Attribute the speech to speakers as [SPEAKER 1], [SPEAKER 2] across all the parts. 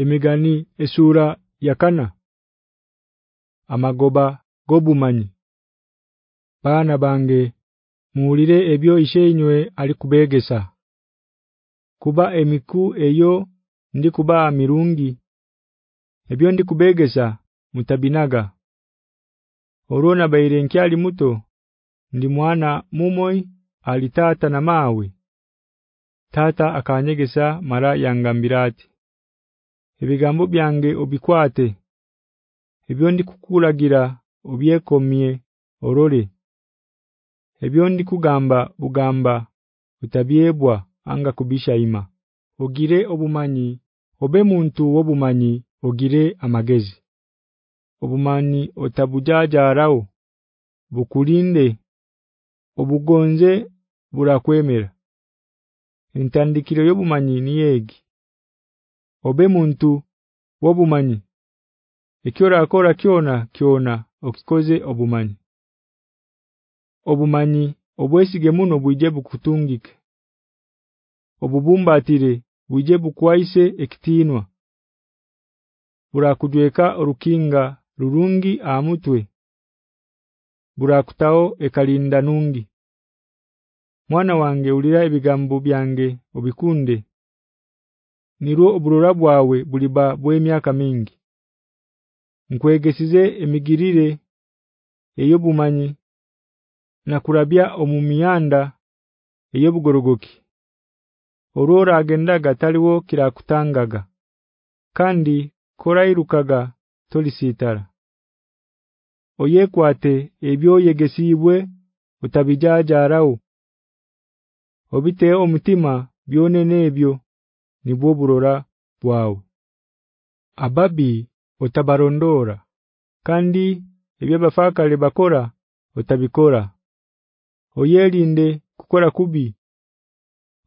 [SPEAKER 1] Emigani esura yakana Amagoba gobumanyi Bana bange muulire ebyo ishenywe alikubegesa kuba emiku eyo ndi kuba mirungi ebyo ndi kubegesa mutabinaga Orona baire nkyali muto ndi mwana mumoi alitata na mawe tata akanyegesa mara yangambirate ebigambo byange obikwate ebyo ndi kukulagira obyekomie orole ebyo ndi kugamba bugamba utabiebwa anga kubisha ima ogire obumanyi obe muntu obumanyi ogire amagezi obumanyi otabujajarao bukulinde obugonze burakwemera intandikiro yobumanyi niyegi obe muntu wobumanyi ekyora akora kyona kyona okikoze obumanyi obumanyi obwesige muno bwije bukutungike obubumbatire bwije bukwaise ekitinwa burakujweka rukinga rurungi amutwe burakutao ekalinda nungi mwana wange ulira ebigambo byange obikunde niro obulora bwawe buliba bw'emyaka mingi nkwegesize emigirire eyo bumanyi na kurabya omumiyanda eyo bugorogoki orora agendaga taliwo kirakutangaga kandi korairukaga tolisitara oyekwate ebyoyegesibwe utabijaja arau obite omutima byone nebyo nibwo burora bwawe ababi otabarondora kandi ebya bafakale bakora otabikora oyelinde kukora kubi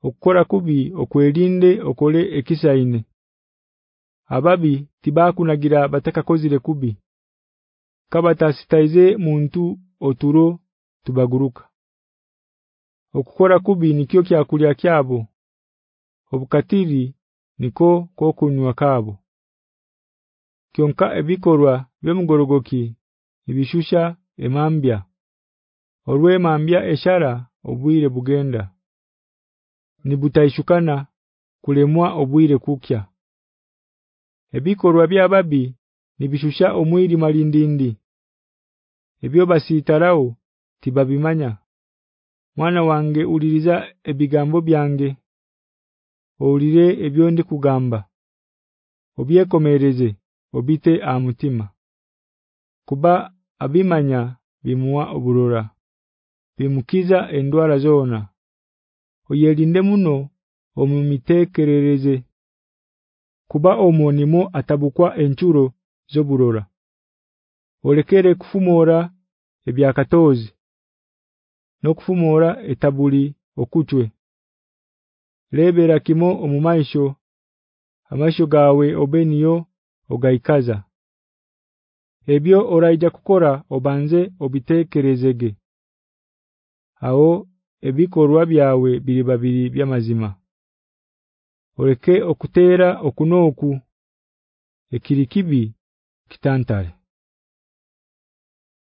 [SPEAKER 1] okukora kubi okwelinde okole ekisaine ababi tibaku nagira bataka kozile kubi kabatasitaize muntu oturo tubaguruka okukora kubi nikyo kya kulya kyabo obukatiri niko ko kunywa kabo kyonka ebikorwa byemugorogoki ibishusha emambya olwe mambya eshara obwire bugenda nibutaishukana kulemwa obwire kukya ebikorwa byababi nibishusha omwiri malindindi ebyo basitarao tibabimanya mwana wange uliriza ebigambo byange Oulire ebyondi kugamba. Obiyekomereje obite amutima. Kuba abimanya bimwa oburura. Bimukiza endwara zona. Oyelinde muno omumitekerereze. Kuba omonimo atabukwa enchuro zoburura. Olekere kufumora ebyakatozi. Nokufumora etabuli okutwe. lebera kimo omumaisho amaisho gawe obeniyo ogaikaza ebyo orajja kukora obanze obitekerezege awo ebikorwa byawe biri babiri byamazima oreke okutera okunoku ekirikibi kitantale